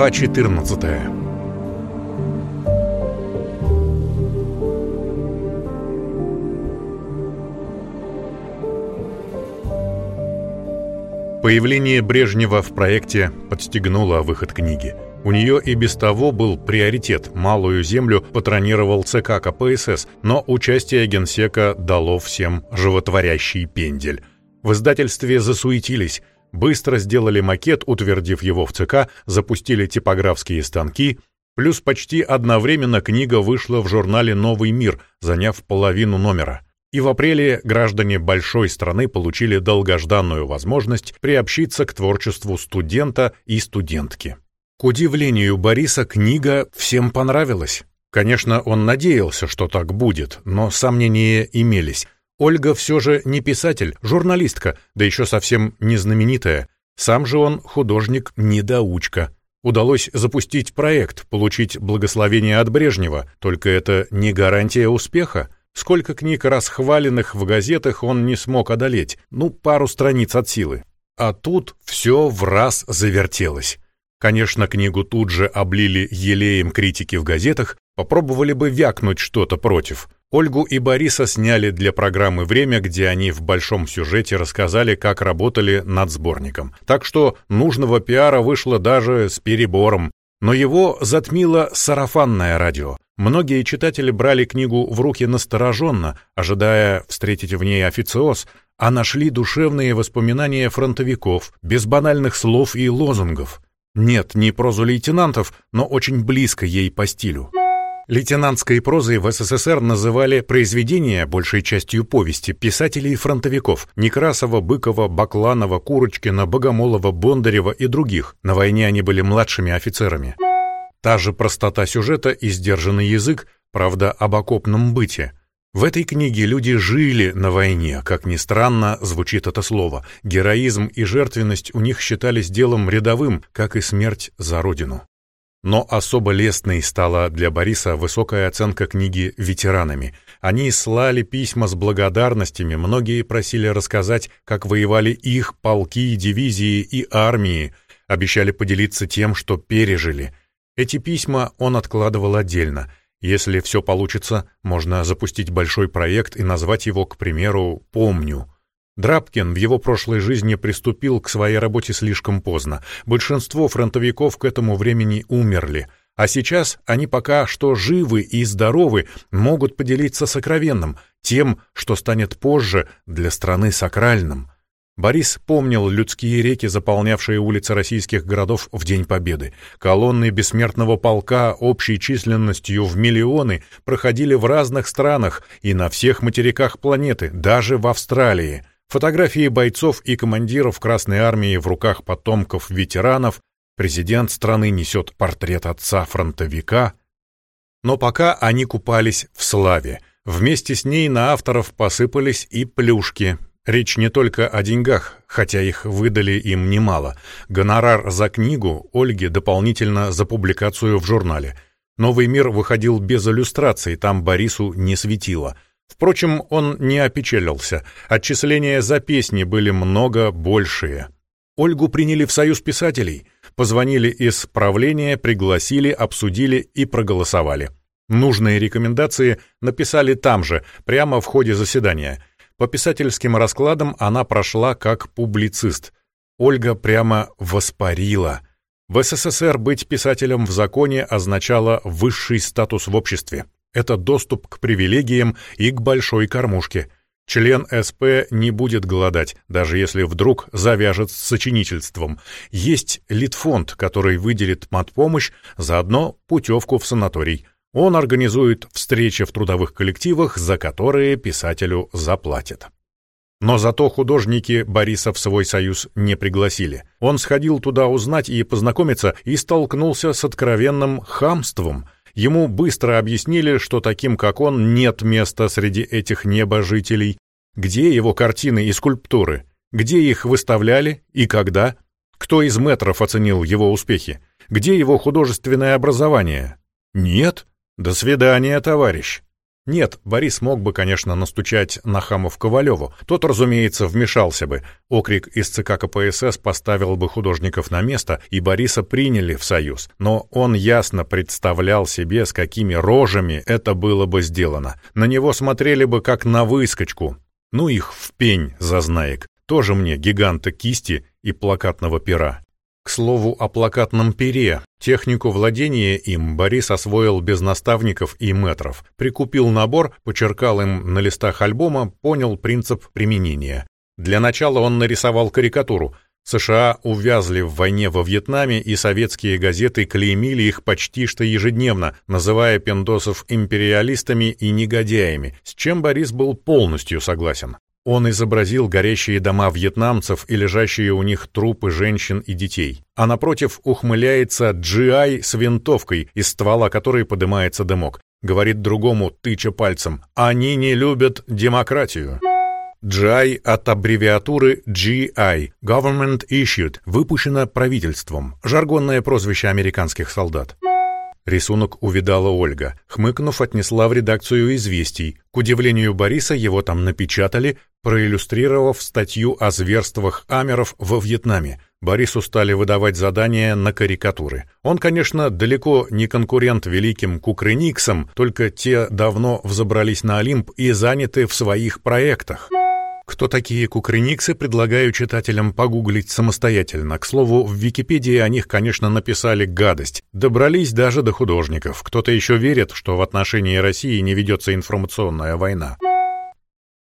Глава 14 Появление Брежнева в проекте подстегнуло выход книги. У нее и без того был приоритет. Малую землю патронировал ЦК КПСС, но участие генсека дало всем животворящий пендель. В издательстве засуетились, быстро сделали макет, утвердив его в ЦК, запустили типографские станки, плюс почти одновременно книга вышла в журнале «Новый мир», заняв половину номера. И в апреле граждане большой страны получили долгожданную возможность приобщиться к творчеству студента и студентки. К удивлению Бориса, книга всем понравилась. Конечно, он надеялся, что так будет, но сомнения имелись. Ольга все же не писатель, журналистка, да еще совсем не знаменитая. Сам же он художник-недоучка. Удалось запустить проект, получить благословение от Брежнева, только это не гарантия успеха. Сколько книг расхваленных в газетах он не смог одолеть, ну, пару страниц от силы. А тут все в раз завертелось. Конечно, книгу тут же облили елеем критики в газетах, попробовали бы вякнуть что-то против – Ольгу и Бориса сняли для программы «Время», где они в большом сюжете рассказали, как работали над сборником. Так что нужного пиара вышло даже с перебором. Но его затмило сарафанное радио. Многие читатели брали книгу в руки настороженно, ожидая встретить в ней официоз, а нашли душевные воспоминания фронтовиков, без банальных слов и лозунгов. Нет, не прозу лейтенантов, но очень близко ей по стилю. Лейтенантской прозой в СССР называли произведения, большей частью повести, писателей-фронтовиков Некрасова, Быкова, Бакланова, Курочкина, Богомолова, Бондарева и других. На войне они были младшими офицерами. Та же простота сюжета и сдержанный язык, правда, об окопном быте. В этой книге люди жили на войне, как ни странно звучит это слово. Героизм и жертвенность у них считались делом рядовым, как и смерть за родину. Но особо лестной стала для Бориса высокая оценка книги ветеранами. Они слали письма с благодарностями, многие просили рассказать, как воевали их полки, дивизии и армии, обещали поделиться тем, что пережили. Эти письма он откладывал отдельно. Если все получится, можно запустить большой проект и назвать его, к примеру, «Помню». Драбкин в его прошлой жизни приступил к своей работе слишком поздно. Большинство фронтовиков к этому времени умерли. А сейчас они пока что живы и здоровы, могут поделиться сокровенным, тем, что станет позже для страны сакральным. Борис помнил людские реки, заполнявшие улицы российских городов в День Победы. Колонны бессмертного полка общей численностью в миллионы проходили в разных странах и на всех материках планеты, даже в Австралии. Фотографии бойцов и командиров Красной Армии в руках потомков ветеранов, президент страны несет портрет отца-фронтовика. Но пока они купались в славе, вместе с ней на авторов посыпались и плюшки. Речь не только о деньгах, хотя их выдали им немало. Гонорар за книгу Ольге дополнительно за публикацию в журнале. «Новый мир» выходил без иллюстраций, там Борису не светило – Впрочем, он не опечалился. Отчисления за песни были много большие. Ольгу приняли в Союз писателей. Позвонили из правления, пригласили, обсудили и проголосовали. Нужные рекомендации написали там же, прямо в ходе заседания. По писательским раскладам она прошла как публицист. Ольга прямо воспарила. В СССР быть писателем в законе означало высший статус в обществе. Это доступ к привилегиям и к большой кормушке. Член СП не будет голодать, даже если вдруг завяжет с сочинительством. Есть Литфонд, который выделит матпомощь, заодно путевку в санаторий. Он организует встречи в трудовых коллективах, за которые писателю заплатят. Но зато художники Бориса в свой союз не пригласили. Он сходил туда узнать и познакомиться и столкнулся с откровенным хамством – Ему быстро объяснили, что таким, как он, нет места среди этих небожителей. Где его картины и скульптуры? Где их выставляли и когда? Кто из метров оценил его успехи? Где его художественное образование? Нет? До свидания, товарищ. Нет, Борис мог бы, конечно, настучать на хамов Ковалеву. Тот, разумеется, вмешался бы. Окрик из ЦК КПСС поставил бы художников на место, и Бориса приняли в союз. Но он ясно представлял себе, с какими рожами это было бы сделано. На него смотрели бы как на выскочку. Ну их в пень, зазнаек. Тоже мне гиганта кисти и плакатного пера. Слову о плакатном пере. Технику владения им Борис освоил без наставников и метров. Прикупил набор, почеркал им на листах альбома, понял принцип применения. Для начала он нарисовал карикатуру. США увязли в войне во Вьетнаме, и советские газеты клеймили их почти что ежедневно, называя пиндосов империалистами и негодяями, с чем Борис был полностью согласен. Он изобразил горящие дома вьетнамцев и лежащие у них трупы женщин и детей. А напротив ухмыляется GI с винтовкой, из ствола которой поднимается дымок. Говорит другому, тыча пальцем, «Они не любят демократию». GI от аббревиатуры GI – Government Issued, выпущено правительством, жаргонное прозвище американских солдат. Рисунок увидала Ольга. Хмыкнув, отнесла в редакцию «Известий». К удивлению Бориса, его там напечатали, проиллюстрировав статью о зверствах амеров во Вьетнаме. Борису стали выдавать задания на карикатуры. Он, конечно, далеко не конкурент великим кукрыниксам, только те давно взобрались на Олимп и заняты в своих проектах. Кто такие кукрыниксы, предлагаю читателям погуглить самостоятельно. К слову, в Википедии о них, конечно, написали гадость. Добрались даже до художников. Кто-то еще верит, что в отношении России не ведется информационная война.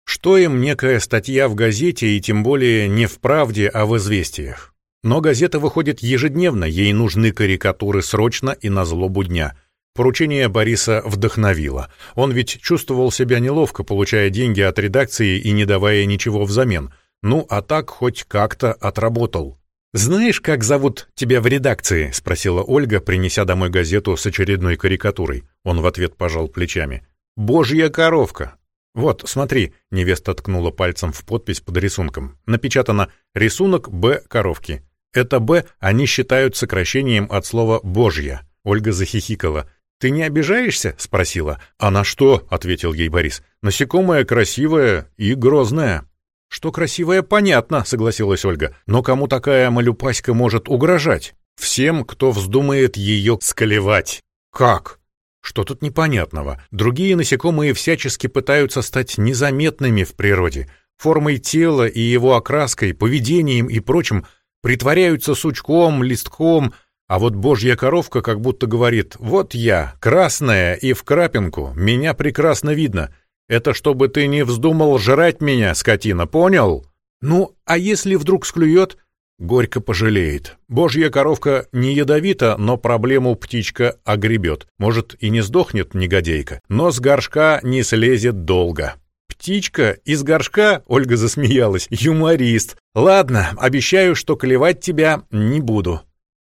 Что им некая статья в газете, и тем более не в «Правде», а в «Известиях». Но газета выходит ежедневно, ей нужны карикатуры срочно и на злобу дня. Поручение Бориса вдохновило. Он ведь чувствовал себя неловко, получая деньги от редакции и не давая ничего взамен. Ну, а так хоть как-то отработал. «Знаешь, как зовут тебя в редакции?» — спросила Ольга, принеся домой газету с очередной карикатурой. Он в ответ пожал плечами. «Божья коровка!» «Вот, смотри», — невеста ткнула пальцем в подпись под рисунком. Напечатано «Рисунок Б коровки». Это «Б» они считают сокращением от слова «божья». Ольга захихикала. «Ты не обижаешься?» — спросила. «А на что?» — ответил ей Борис. «Насекомое красивое и грозное». «Что красивое, понятно», — согласилась Ольга. «Но кому такая малюпаська может угрожать? Всем, кто вздумает ее сколевать». «Как?» Что тут непонятного? Другие насекомые всячески пытаются стать незаметными в природе. Формой тела и его окраской, поведением и прочим притворяются сучком, листком, а вот божья коровка как будто говорит «Вот я, красная и в крапинку, меня прекрасно видно. Это чтобы ты не вздумал жрать меня, скотина, понял?» «Ну, а если вдруг склюет?» Горько пожалеет. Божья коровка не ядовита, но проблему птичка огребет. Может, и не сдохнет негодейка, но с горшка не слезет долго. «Птичка из горшка?» — Ольга засмеялась. «Юморист. Ладно, обещаю, что клевать тебя не буду».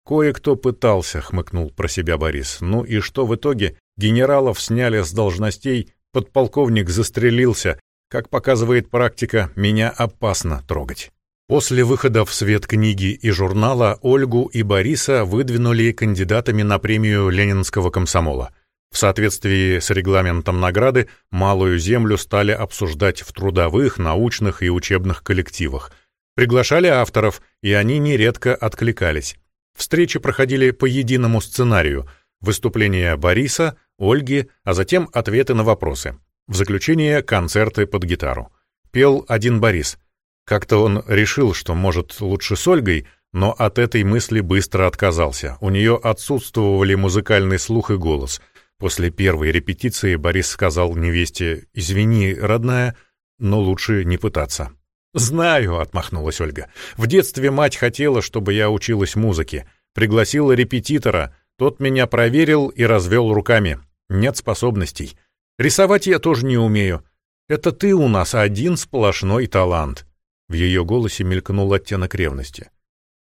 «Кое-кто пытался», — хмыкнул про себя Борис. «Ну и что в итоге? Генералов сняли с должностей, подполковник застрелился. Как показывает практика, меня опасно трогать». После выхода в свет книги и журнала Ольгу и Бориса выдвинули кандидатами на премию Ленинского комсомола. В соответствии с регламентом награды «Малую землю» стали обсуждать в трудовых, научных и учебных коллективах. Приглашали авторов, и они нередко откликались. Встречи проходили по единому сценарию. Выступления Бориса, Ольги, а затем ответы на вопросы. В заключение концерты под гитару. Пел один Борис. Как-то он решил, что может лучше с Ольгой, но от этой мысли быстро отказался. У нее отсутствовали музыкальный слух и голос. После первой репетиции Борис сказал невесте «Извини, родная, но лучше не пытаться». «Знаю», — отмахнулась Ольга. «В детстве мать хотела, чтобы я училась музыке. Пригласила репетитора. Тот меня проверил и развел руками. Нет способностей. Рисовать я тоже не умею. Это ты у нас один сплошной талант». В ее голосе мелькнул оттенок ревности.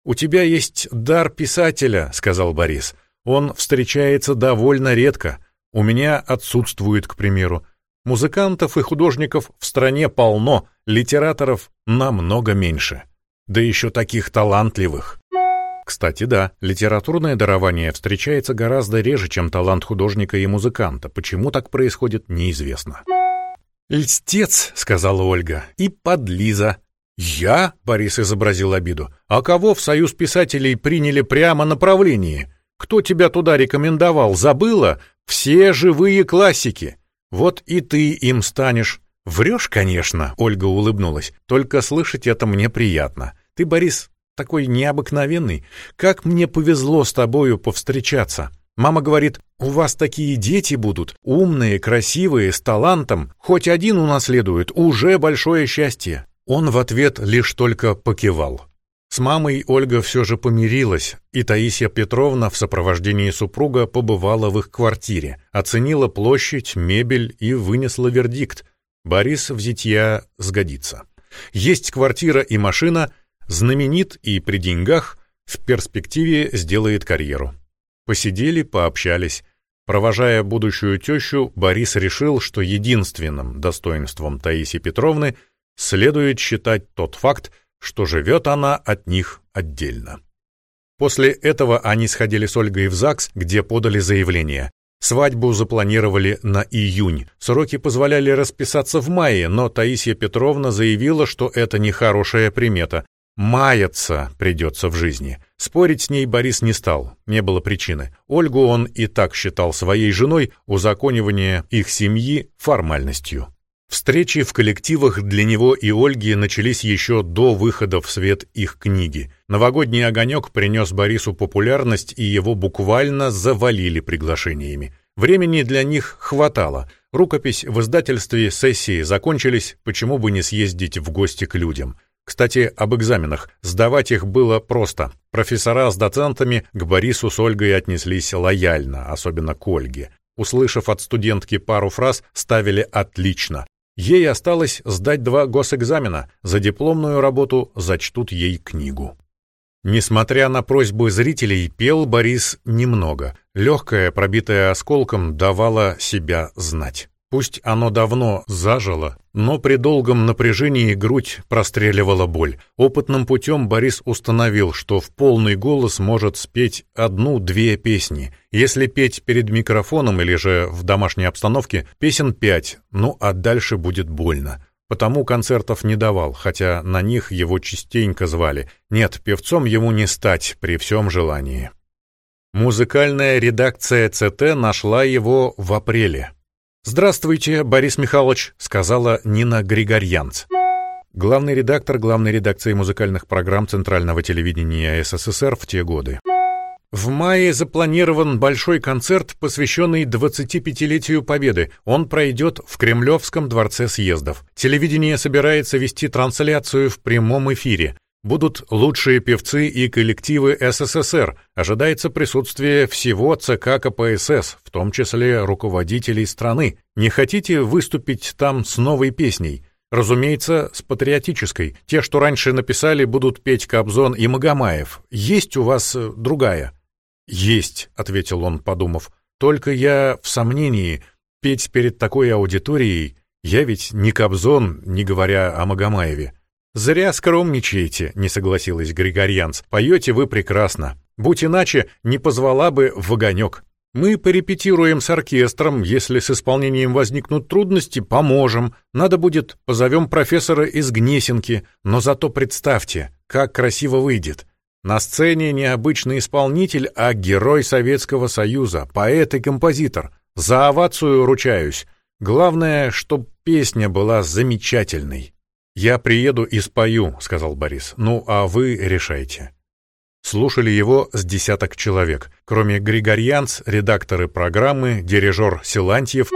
«У тебя есть дар писателя», — сказал Борис. «Он встречается довольно редко. У меня отсутствует, к примеру. Музыкантов и художников в стране полно, литераторов намного меньше. Да еще таких талантливых. Кстати, да, литературное дарование встречается гораздо реже, чем талант художника и музыканта. Почему так происходит, неизвестно. «Льстец», — сказала Ольга, — «и подлиза». «Я?» — Борис изобразил обиду. «А кого в Союз писателей приняли прямо направлении? Кто тебя туда рекомендовал? Забыла? Все живые классики. Вот и ты им станешь». «Врешь, конечно», — Ольга улыбнулась. «Только слышать это мне приятно. Ты, Борис, такой необыкновенный. Как мне повезло с тобою повстречаться. Мама говорит, у вас такие дети будут, умные, красивые, с талантом. Хоть один унаследует, уже большое счастье. Он в ответ лишь только покивал. С мамой Ольга все же помирилась, и Таисия Петровна в сопровождении супруга побывала в их квартире, оценила площадь, мебель и вынесла вердикт. Борис в зятья сгодится. Есть квартира и машина, знаменит и при деньгах, в перспективе сделает карьеру. Посидели, пообщались. Провожая будущую тещу, Борис решил, что единственным достоинством Таисии Петровны следует считать тот факт, что живет она от них отдельно. После этого они сходили с Ольгой в ЗАГС, где подали заявление. Свадьбу запланировали на июнь. Сроки позволяли расписаться в мае, но Таисия Петровна заявила, что это нехорошая примета. Маяться придется в жизни. Спорить с ней Борис не стал, не было причины. Ольгу он и так считал своей женой, узаконивание их семьи формальностью. Встречи в коллективах для него и Ольги начались еще до выхода в свет их книги. Новогодний огонек принес Борису популярность, и его буквально завалили приглашениями. Времени для них хватало. Рукопись в издательстве сессии закончились, почему бы не съездить в гости к людям. Кстати, об экзаменах. Сдавать их было просто. Профессора с доцентами к Борису с Ольгой отнеслись лояльно, особенно к Ольге. Услышав от студентки пару фраз, ставили «отлично». Ей осталось сдать два госэкзамена. За дипломную работу зачтут ей книгу. Несмотря на просьбы зрителей, пел Борис немного. Легкое, пробитое осколком, давало себя знать. Пусть оно давно зажило, но при долгом напряжении грудь простреливала боль. Опытным путем Борис установил, что в полный голос может спеть одну-две песни. Если петь перед микрофоном или же в домашней обстановке, песен пять, ну а дальше будет больно. Потому концертов не давал, хотя на них его частенько звали. Нет, певцом ему не стать при всем желании. Музыкальная редакция ЦТ нашла его в апреле. «Здравствуйте, Борис Михайлович», — сказала Нина Григорьянц. Главный редактор главной редакции музыкальных программ Центрального телевидения СССР в те годы. В мае запланирован большой концерт, посвященный 25-летию Победы. Он пройдет в Кремлевском дворце съездов. Телевидение собирается вести трансляцию в прямом эфире. Будут лучшие певцы и коллективы СССР. Ожидается присутствие всего ЦК КПСС, в том числе руководителей страны. Не хотите выступить там с новой песней? Разумеется, с патриотической. Те, что раньше написали, будут петь Кобзон и Магомаев. Есть у вас э, другая? Есть, ответил он, подумав. Только я в сомнении. Петь перед такой аудиторией я ведь не Кобзон, не говоря о Магомаеве. «Зря скромничаете», — не согласилась Григорьянц. «Поете вы прекрасно. Будь иначе, не позвала бы в огонек. Мы порепетируем с оркестром, если с исполнением возникнут трудности, поможем. Надо будет, позовем профессора из Гнесинки. Но зато представьте, как красиво выйдет. На сцене не обычный исполнитель, а герой Советского Союза, поэт и композитор. За овацию ручаюсь. Главное, чтоб песня была замечательной». «Я приеду и спою», — сказал Борис. «Ну, а вы решайте». Слушали его с десяток человек. Кроме Григорьянц, редакторы программы, дирижер Силантьев.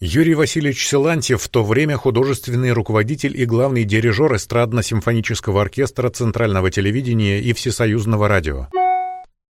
Юрий Васильевич Силантьев в то время художественный руководитель и главный дирижер эстрадно-симфонического оркестра Центрального телевидения и Всесоюзного радио.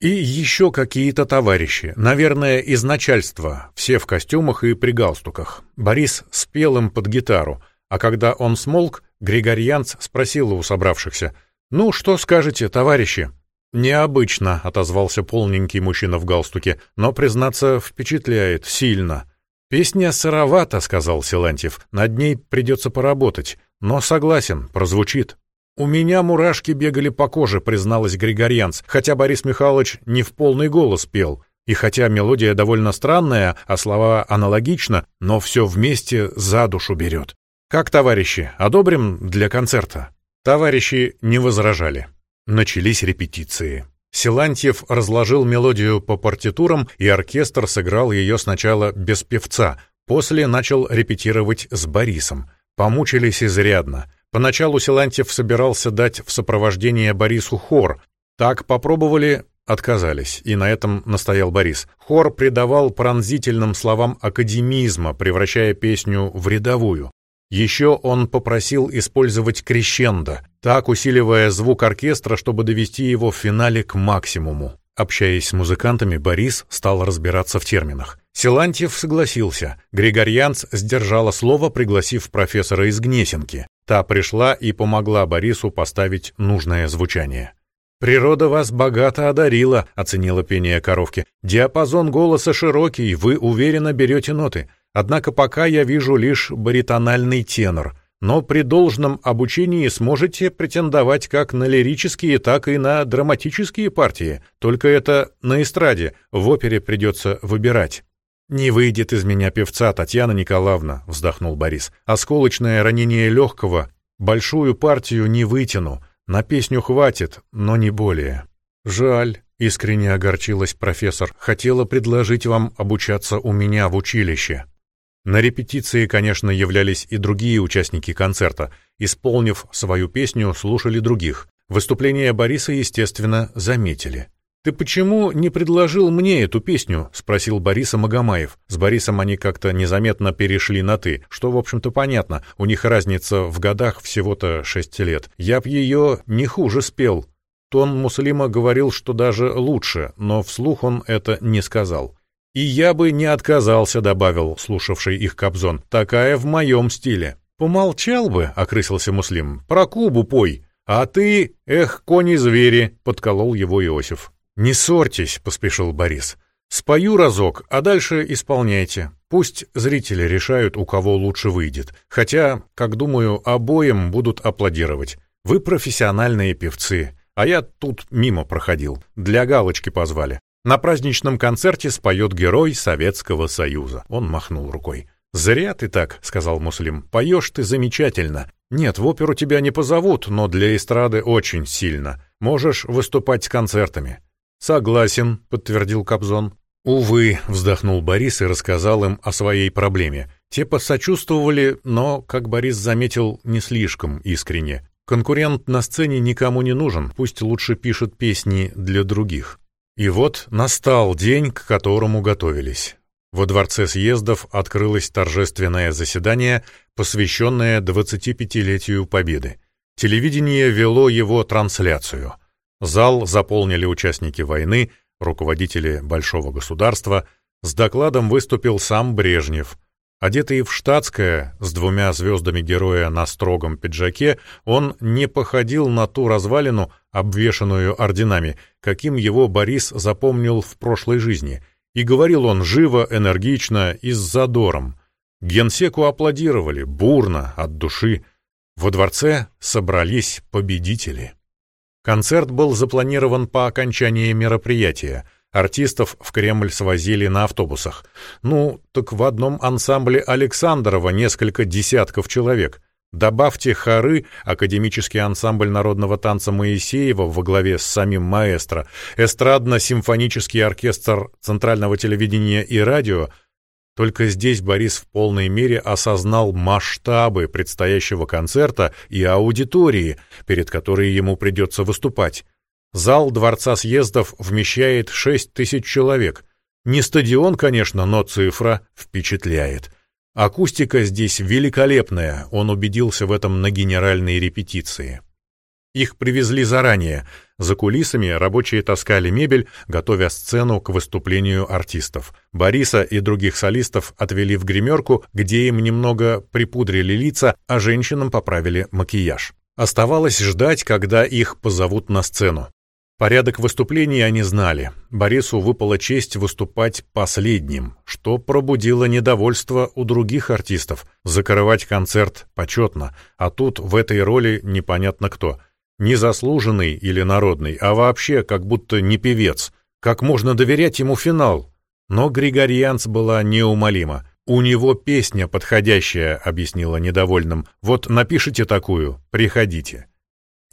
И еще какие-то товарищи, наверное, из начальства, все в костюмах и при галстуках. Борис спел им под гитару, а когда он смолк, Григорьянц спросила у собравшихся. «Ну, что скажете, товарищи?» «Необычно», — отозвался полненький мужчина в галстуке, «но, признаться, впечатляет сильно». «Песня сыровата», — сказал Силантьев, — «над ней придется поработать, но согласен, прозвучит». «У меня мурашки бегали по коже», — призналась Григорьянц, хотя Борис Михайлович не в полный голос пел. И хотя мелодия довольно странная, а слова аналогично, но все вместе за душу берет. «Как, товарищи, одобрим для концерта?» Товарищи не возражали. Начались репетиции. Силантьев разложил мелодию по партитурам, и оркестр сыграл ее сначала без певца, после начал репетировать с Борисом. Помучились изрядно. Поначалу Силантьев собирался дать в сопровождение Борису хор. Так попробовали, отказались, и на этом настоял Борис. Хор придавал пронзительным словам академизма, превращая песню в рядовую. Еще он попросил использовать крещендо, так усиливая звук оркестра, чтобы довести его в финале к максимуму. Общаясь с музыкантами, Борис стал разбираться в терминах. Силантьев согласился. Григорьянц сдержала слово, пригласив профессора из Гнесинки. Та пришла и помогла Борису поставить нужное звучание. «Природа вас богато одарила», — оценила пение коровки. «Диапазон голоса широкий, вы уверенно берете ноты. Однако пока я вижу лишь баритональный тенор, но при должном обучении сможете претендовать как на лирические, так и на драматические партии. Только это на эстраде, в опере придется выбирать. «Не выйдет из меня певца, Татьяна Николаевна», — вздохнул Борис. «Осколочное ранение легкого. Большую партию не вытяну. На песню хватит, но не более». «Жаль», — искренне огорчилась профессор. «Хотела предложить вам обучаться у меня в училище». На репетиции, конечно, являлись и другие участники концерта. Исполнив свою песню, слушали других. Выступление Бориса, естественно, заметили. «Ты почему не предложил мне эту песню?» — спросил Бориса Магомаев. С Борисом они как-то незаметно перешли на «ты», что, в общем-то, понятно. У них разница в годах всего-то шесть лет. Я б ее не хуже спел. Тон Муслима говорил, что даже лучше, но вслух он это не сказал. «И я бы не отказался», — добавил слушавший их Кобзон. «Такая в моем стиле». «Помолчал бы», — окрысился Муслим. «Про Кубу пой». «А ты, эх, кони-звери», — подколол его Иосиф. «Не ссорьтесь», — поспешил Борис. «Спою разок, а дальше исполняйте. Пусть зрители решают, у кого лучше выйдет. Хотя, как думаю, обоим будут аплодировать. Вы профессиональные певцы, а я тут мимо проходил. Для галочки позвали. На праздничном концерте споет герой Советского Союза. Он махнул рукой. «Зря ты так», — сказал Муслим. «Поешь ты замечательно. Нет, в оперу тебя не позовут, но для эстрады очень сильно. Можешь выступать с концертами». «Согласен», — подтвердил Кобзон. «Увы», — вздохнул Борис и рассказал им о своей проблеме. Те посочувствовали, но, как Борис заметил, не слишком искренне. Конкурент на сцене никому не нужен, пусть лучше пишет песни для других. И вот настал день, к которому готовились. Во Дворце съездов открылось торжественное заседание, посвященное 25-летию Победы. Телевидение вело его трансляцию. Зал заполнили участники войны, руководители большого государства. С докладом выступил сам Брежнев. Одетый в штатское, с двумя звездами героя на строгом пиджаке, он не походил на ту развалину, обвешанную орденами, каким его Борис запомнил в прошлой жизни. И говорил он живо, энергично и с задором. Генсеку аплодировали, бурно, от души. Во дворце собрались победители. Концерт был запланирован по окончании мероприятия. Артистов в Кремль свозили на автобусах. Ну, так в одном ансамбле Александрова несколько десятков человек. Добавьте хоры, академический ансамбль народного танца Моисеева во главе с самим маэстро, эстрадно-симфонический оркестр Центрального телевидения и радио. Только здесь Борис в полной мере осознал масштабы предстоящего концерта и аудитории, перед которой ему придется выступать. Зал Дворца съездов вмещает 6 тысяч человек. Не стадион, конечно, но цифра впечатляет. Акустика здесь великолепная, он убедился в этом на генеральной репетиции. Их привезли заранее. За кулисами рабочие таскали мебель, готовя сцену к выступлению артистов. Бориса и других солистов отвели в гримерку, где им немного припудрили лица, а женщинам поправили макияж. Оставалось ждать, когда их позовут на сцену. Порядок выступлений они знали. Борису выпала честь выступать последним, что пробудило недовольство у других артистов. Закрывать концерт почетно, а тут в этой роли непонятно кто — Не заслуженный или народный, а вообще как будто не певец. Как можно доверять ему финал? Но Григорьянц была неумолима. «У него песня подходящая», — объяснила недовольным. «Вот напишите такую, приходите».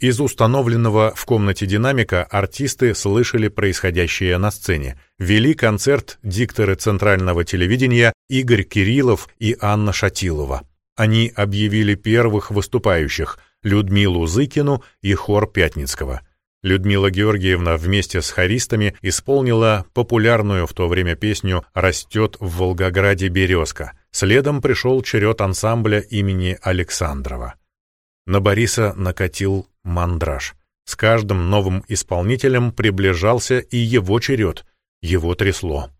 Из установленного в комнате динамика артисты слышали происходящее на сцене. Вели концерт дикторы Центрального телевидения Игорь Кириллов и Анна Шатилова. Они объявили первых выступающих — Людмилу Зыкину и хор Пятницкого — Людмила Георгиевна вместе с хористами исполнила популярную в то время песню «Растет в Волгограде березка». Следом пришел черед ансамбля имени Александрова. На Бориса накатил мандраж. С каждым новым исполнителем приближался и его черед. Его трясло.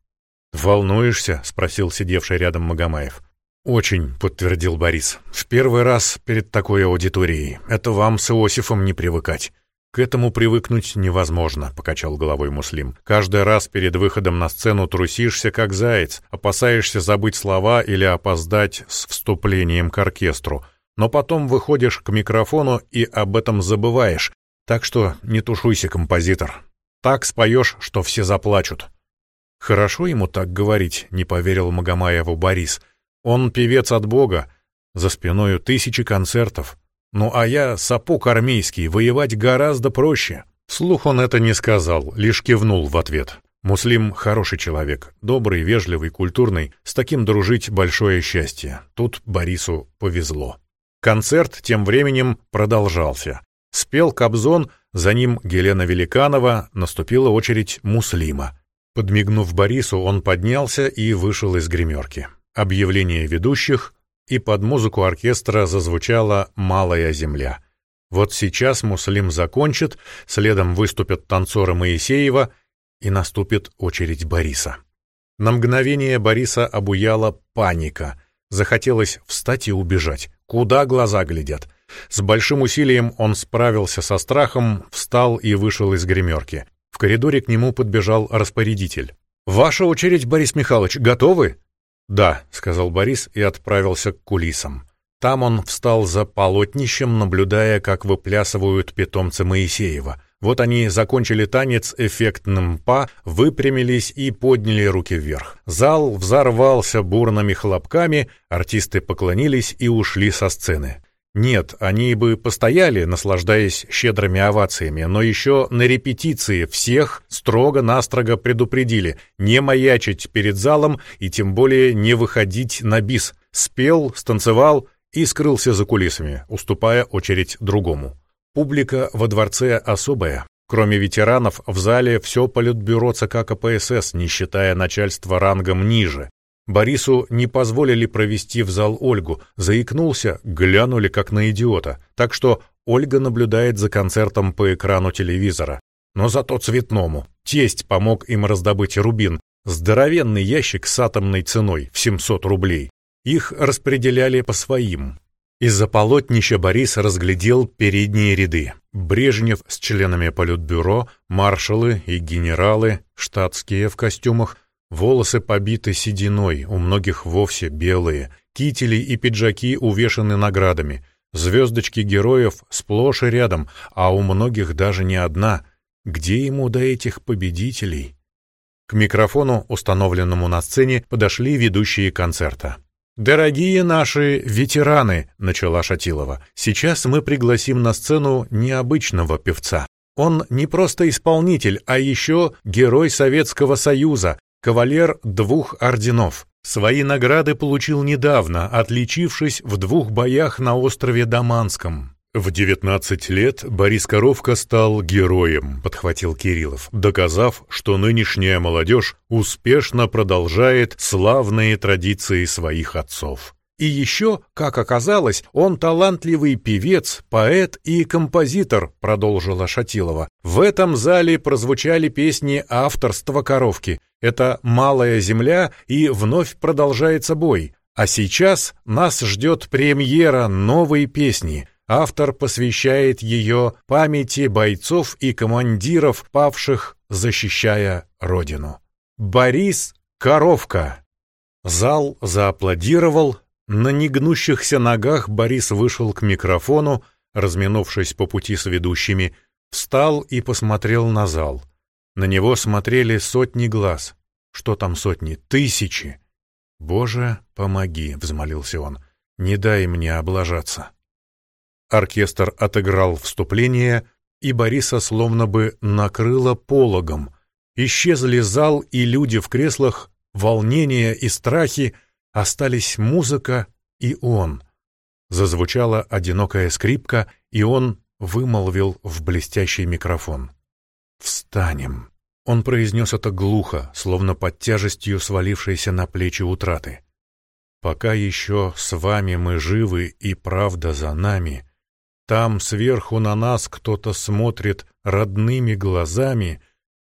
«Волнуешься?» — спросил сидевший рядом Магомаев. «Очень», — подтвердил Борис. «В первый раз перед такой аудиторией. Это вам с Иосифом не привыкать». «К этому привыкнуть невозможно», — покачал головой Муслим. «Каждый раз перед выходом на сцену трусишься, как заяц, опасаешься забыть слова или опоздать с вступлением к оркестру. Но потом выходишь к микрофону и об этом забываешь. Так что не тушуйся, композитор. Так споешь, что все заплачут». «Хорошо ему так говорить», — не поверил Магомаеву Борис. «Он певец от Бога. За спиною тысячи концертов. Ну а я сапог армейский, воевать гораздо проще. Слух он это не сказал, лишь кивнул в ответ. Муслим хороший человек, добрый, вежливый, культурный, с таким дружить большое счастье. Тут Борису повезло. Концерт тем временем продолжался. Спел Кобзон, за ним Гелена Великанова, наступила очередь Муслима. Подмигнув Борису, он поднялся и вышел из гримерки. Объявление ведущих, и под музыку оркестра зазвучала «Малая земля». Вот сейчас Муслим закончит, следом выступят танцоры Моисеева, и наступит очередь Бориса. На мгновение Бориса обуяла паника. Захотелось встать и убежать. Куда глаза глядят? С большим усилием он справился со страхом, встал и вышел из гримерки. В коридоре к нему подбежал распорядитель. «Ваша очередь, Борис Михайлович, готовы?» «Да», — сказал Борис и отправился к кулисам. Там он встал за полотнищем, наблюдая, как выплясывают питомцы Моисеева. Вот они закончили танец эффектным па, выпрямились и подняли руки вверх. Зал взорвался бурными хлопками, артисты поклонились и ушли со сцены. Нет, они бы постояли, наслаждаясь щедрыми овациями, но еще на репетиции всех строго-настрого предупредили не маячить перед залом и тем более не выходить на бис. Спел, станцевал и скрылся за кулисами, уступая очередь другому. Публика во дворце особая. Кроме ветеранов, в зале все политбюро ЦК КПСС, не считая начальства рангом ниже. Борису не позволили провести в зал Ольгу, заикнулся, глянули как на идиота, так что Ольга наблюдает за концертом по экрану телевизора. Но зато цветному. Тесть помог им раздобыть рубин, здоровенный ящик с атомной ценой в 700 рублей. Их распределяли по своим. Из-за полотнища Борис разглядел передние ряды. Брежнев с членами Политбюро, маршалы и генералы, штатские в костюмах, Волосы побиты сединой, у многих вовсе белые, кители и пиджаки увешаны наградами, звездочки героев сплошь и рядом, а у многих даже не одна. Где ему до этих победителей? К микрофону, установленному на сцене, подошли ведущие концерта. «Дорогие наши ветераны», — начала Шатилова, — «сейчас мы пригласим на сцену необычного певца. Он не просто исполнитель, а еще герой Советского Союза, кавалер двух орденов. Свои награды получил недавно, отличившись в двух боях на острове Даманском. В 19 лет Борис Коровка стал героем, подхватил Кириллов, доказав, что нынешняя молодежь успешно продолжает славные традиции своих отцов. И еще, как оказалось, он талантливый певец, поэт и композитор, продолжила Шатилова. В этом зале прозвучали песни авторства коровки. Это «Малая земля» и вновь продолжается бой. А сейчас нас ждет премьера новой песни. Автор посвящает ее памяти бойцов и командиров, павших, защищая Родину. Борис Коровка. Зал зааплодировал, на негнущихся ногах Борис вышел к микрофону, разминувшись по пути с ведущими, встал и посмотрел на зал. На него смотрели сотни глаз. Что там сотни? Тысячи! «Боже, помоги!» — взмолился он. «Не дай мне облажаться!» Оркестр отыграл вступление, и Бориса словно бы накрыло пологом. Исчезли зал и люди в креслах, волнение и страхи, остались музыка и он. Зазвучала одинокая скрипка, и он вымолвил в блестящий микрофон. «Встанем!» Он произнес это глухо, словно под тяжестью свалившейся на плечи утраты. «Пока еще с вами мы живы и правда за нами, там сверху на нас кто-то смотрит родными глазами,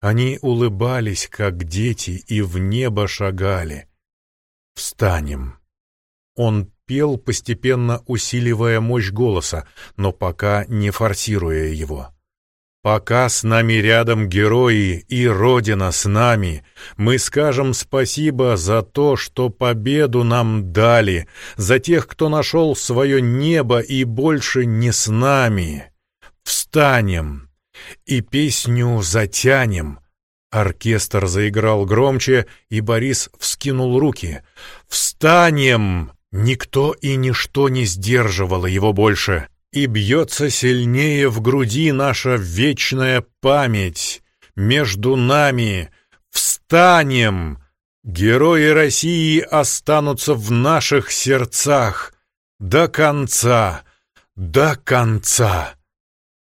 они улыбались, как дети, и в небо шагали. Встанем!» Он пел, постепенно усиливая мощь голоса, но пока не форсируя его. Пока с нами рядом герои и Родина с нами, мы скажем спасибо за то, что победу нам дали, за тех, кто нашел свое небо и больше не с нами. Встанем и песню затянем. Оркестр заиграл громче, и Борис вскинул руки. «Встанем!» Никто и ничто не сдерживало его больше и бьется сильнее в груди наша вечная память. Между нами встанем! Герои России останутся в наших сердцах до конца, до конца.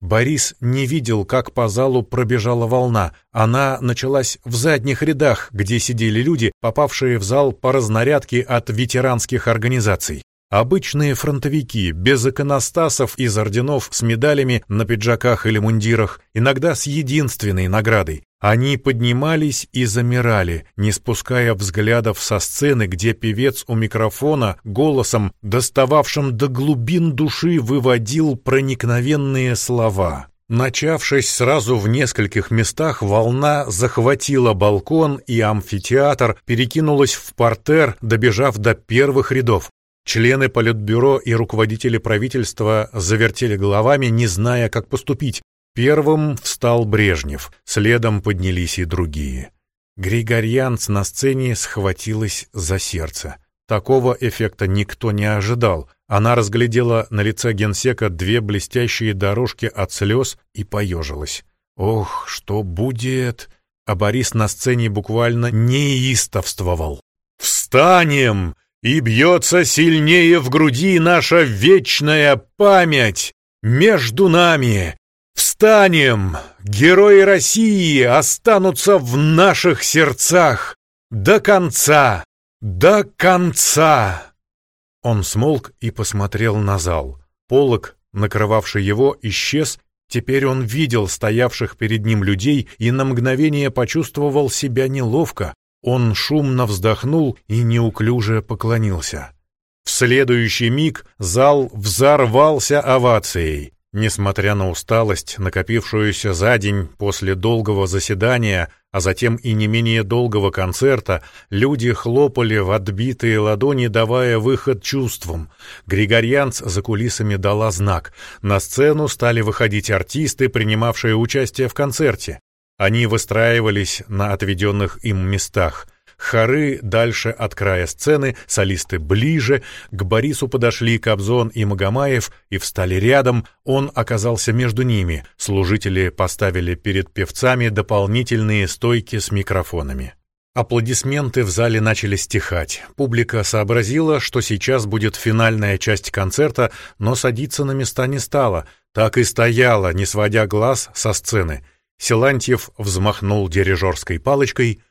Борис не видел, как по залу пробежала волна. Она началась в задних рядах, где сидели люди, попавшие в зал по разнарядке от ветеранских организаций. Обычные фронтовики, без иконостасов из орденов с медалями на пиджаках или мундирах, иногда с единственной наградой. Они поднимались и замирали, не спуская взглядов со сцены, где певец у микрофона голосом, достававшим до глубин души, выводил проникновенные слова. Начавшись сразу в нескольких местах, волна захватила балкон и амфитеатр, перекинулась в портер, добежав до первых рядов. Члены Политбюро и руководители правительства завертели головами, не зная, как поступить. Первым встал Брежнев, следом поднялись и другие. Григорьянц на сцене схватилась за сердце. Такого эффекта никто не ожидал. Она разглядела на лице генсека две блестящие дорожки от слез и поежилась. «Ох, что будет!» А Борис на сцене буквально неистовствовал. «Встанем! И бьется сильнее в груди наша вечная память. Между нами встанем, герои России останутся в наших сердцах до конца, до конца. Он смолк и посмотрел на зал. Полок, накрывавший его, исчез, Теперь он видел стоявших перед ним людей и на мгновение почувствовал себя неловко, он шумно вздохнул и неуклюже поклонился. В следующий миг зал взорвался овацией. Несмотря на усталость, накопившуюся за день после долгого заседания, а затем и не менее долгого концерта, люди хлопали в отбитые ладони, давая выход чувствам. Григорьянц за кулисами дала знак. На сцену стали выходить артисты, принимавшие участие в концерте. Они выстраивались на отведенных им местах. Хоры дальше от края сцены, солисты ближе. К Борису подошли Кобзон и Магомаев и встали рядом. Он оказался между ними. Служители поставили перед певцами дополнительные стойки с микрофонами. Аплодисменты в зале начали стихать. Публика сообразила, что сейчас будет финальная часть концерта, но садиться на места не стала. Так и стояла, не сводя глаз со сцены. Силантьев взмахнул дирижерской палочкой.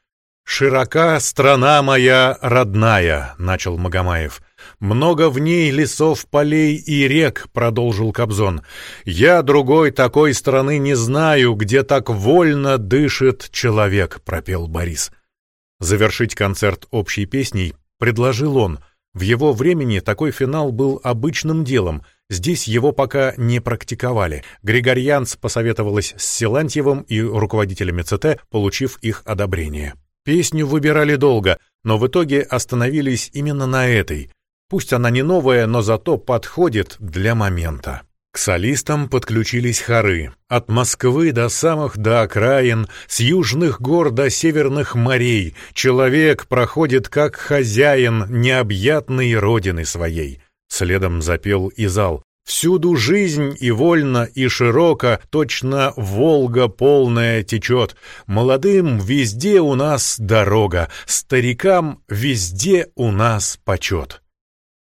«Широка страна моя родная», — начал Магомаев. «Много в ней лесов, полей и рек», — продолжил Кобзон. «Я другой такой страны не знаю, где так вольно дышит человек», — пропел Борис. Завершить концерт общей песней предложил он. В его времени такой финал был обычным делом — Здесь его пока не практиковали. Григорьянц посоветовалась с Силантьевым и руководителями ЦТ, получив их одобрение. Песню выбирали долго, но в итоге остановились именно на этой. Пусть она не новая, но зато подходит для момента. К солистам подключились хоры. От Москвы до самых до окраин, с южных гор до северных морей, человек проходит как хозяин необъятной родины своей. Следом запел и зал. Всюду жизнь и вольно, и широко, точно Волга полная течет. Молодым везде у нас дорога, старикам везде у нас почет.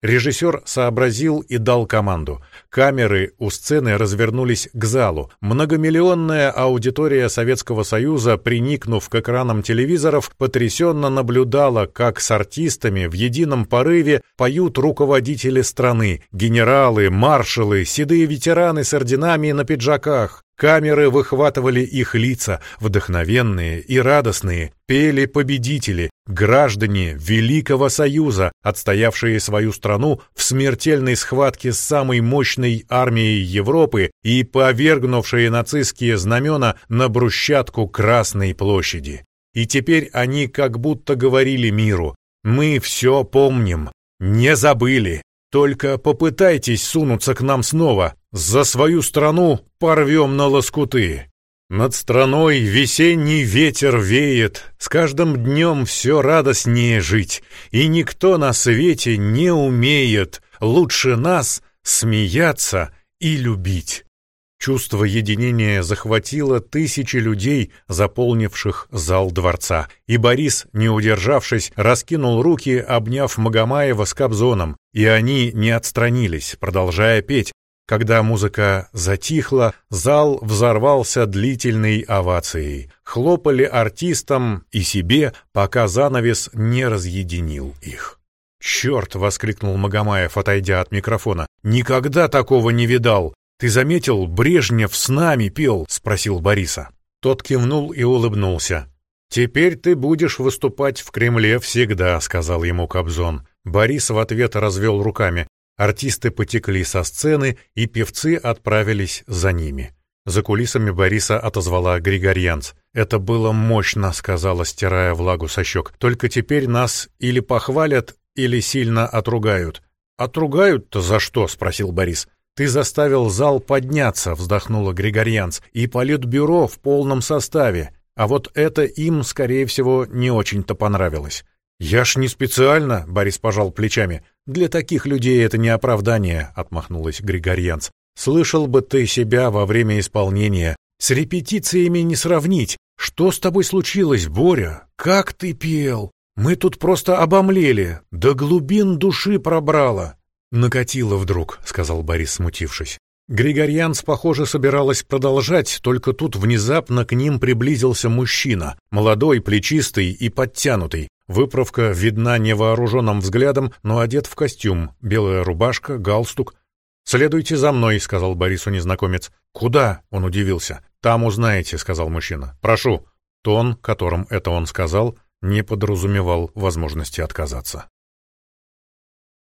Режиссер сообразил и дал команду. Камеры у сцены развернулись к залу. Многомиллионная аудитория Советского Союза, приникнув к экранам телевизоров, потрясенно наблюдала, как с артистами в едином порыве поют руководители страны, генералы, маршалы, седые ветераны с орденами на пиджаках. Камеры выхватывали их лица, вдохновенные и радостные, пели победители, граждане Великого Союза, отстоявшие свою страну в смертельной схватке с самой мощной армией Европы и повергнувшие нацистские знамена на брусчатку Красной площади. И теперь они как будто говорили миру «Мы все помним, не забыли, только попытайтесь сунуться к нам снова. За свою страну порвем на лоскуты. Над страной весенний ветер веет, С каждым днем все радостнее жить, И никто на свете не умеет Лучше нас смеяться и любить. Чувство единения захватило тысячи людей, заполнивших зал дворца, и Борис, не удержавшись, раскинул руки, обняв Магомаева с Кобзоном, и они не отстранились, продолжая петь. Когда музыка затихла, зал взорвался длительной овацией. Хлопали артистам и себе, пока занавес не разъединил их. «Черт!» — воскликнул Магомаев, отойдя от микрофона. «Никогда такого не видал! «Ты заметил, Брежнев с нами пел?» — спросил Бориса. Тот кивнул и улыбнулся. «Теперь ты будешь выступать в Кремле всегда», — сказал ему Кобзон. Борис в ответ развел руками. Артисты потекли со сцены, и певцы отправились за ними. За кулисами Бориса отозвала Григорьянц. «Это было мощно», — сказала, стирая влагу со щек. «Только теперь нас или похвалят, или сильно отругают». «Отругают-то за что?» — спросил Борис. «Ты заставил зал подняться», — вздохнула Григорьянц, «и политбюро в полном составе. А вот это им, скорее всего, не очень-то понравилось». «Я ж не специально», — Борис пожал плечами. «Для таких людей это не оправдание», — отмахнулась Григорьянц. «Слышал бы ты себя во время исполнения. С репетициями не сравнить. Что с тобой случилось, Боря? Как ты пел? Мы тут просто обомлели. До глубин души пробрало. «Накатило вдруг», — сказал Борис, смутившись. Григорьянс, похоже, собиралась продолжать, только тут внезапно к ним приблизился мужчина, молодой, плечистый и подтянутый. Выправка видна невооруженным взглядом, но одет в костюм, белая рубашка, галстук. «Следуйте за мной», — сказал Борису незнакомец. «Куда?» — он удивился. «Там узнаете», — сказал мужчина. «Прошу». Тон, которым это он сказал, не подразумевал возможности отказаться.